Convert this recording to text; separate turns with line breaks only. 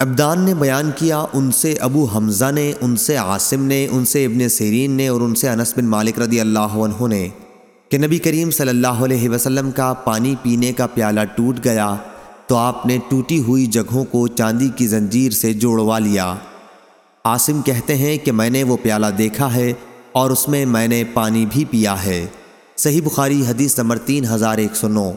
ابدان نے بیان کیا، ان سے ابو حمزہ نے، ان سے عاصم نے، ان سے ابن سیرین نے اور ان سے انس بن مالک رضی اللہ عنہ نے کہ نبی کریم صلی اللہ علیہ وسلم کا پانی پینے کا پیالہ ٹوٹ گیا تو آپ نے ٹوٹی ہوئی جگہوں کو چاندی کی زنجیر سے جوڑوا لیا۔ عاصم کہتے ہیں کہ میں نے وہ پیالہ دیکھا ہے اور اس میں میں نے پانی بھی پیا ہے۔ صحیح بخاری حدیث نمبر تین ہزار ایک سو نو۔